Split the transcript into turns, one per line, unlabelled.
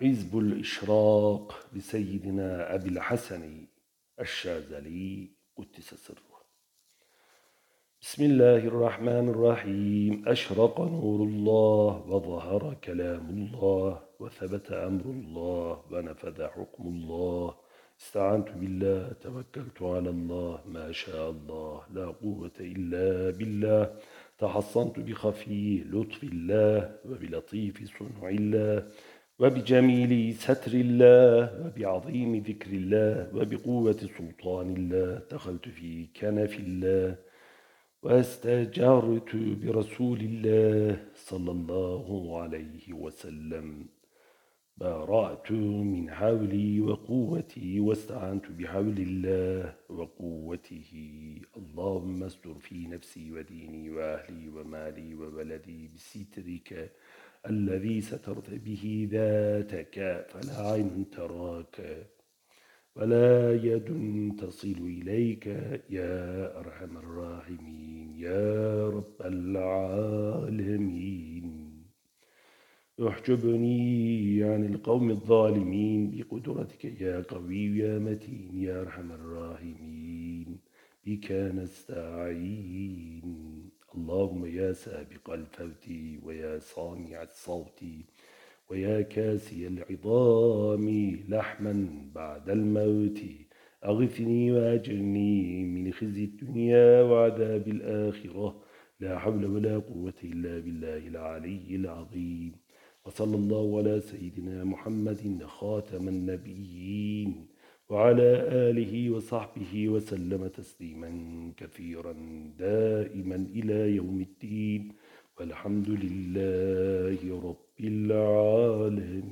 حزب الإشراق لسيدنا أبي الحسن الشاذلي قدس سره. بسم الله الرحمن الرحيم. أشرق نور الله وظهر كلام الله وثبت أمر الله ونفذ حكم الله. استعنت بالله توكلت على الله. ما شاء الله لا قوة إلا بالله. تحصنت بخفي لطف الله وبلطيف صنع الله. وبجميل ستر الله وبعظيم ذكر الله وبقوة سلطان الله دخلت في كنف الله واستجرت برسول الله صلى الله عليه وسلم. بارأت من حولي وقوتي واستعنت بحول الله وقوته. اللهم استر في نفسي وديني وأهلي ومالي وولدي بسترك الذي سترت به ذاتك. فلا عين تراك ولا يد تصل إليك. يا أرحم الراحمين يا رب العالمين. احجبني عن القوم الظالمين بقدرتك يا قوي يا متين يا أرحم الراحمين بك نستعين. اللهم يا سابق الفوت ويا صانع الصوت ويا كاسي العظام لحما بعد الموت. أغثني وأجرني من خزي الدنيا وعذاب الآخرة. لا حول ولا قوة إلا بالله العلي العظيم. وصلى الله على سيدنا محمد خاتم النبيين وعلى آله وصحبه وسلم تسليما كثيرا دائما إلى يوم الدين والحمد لله رب العالمين.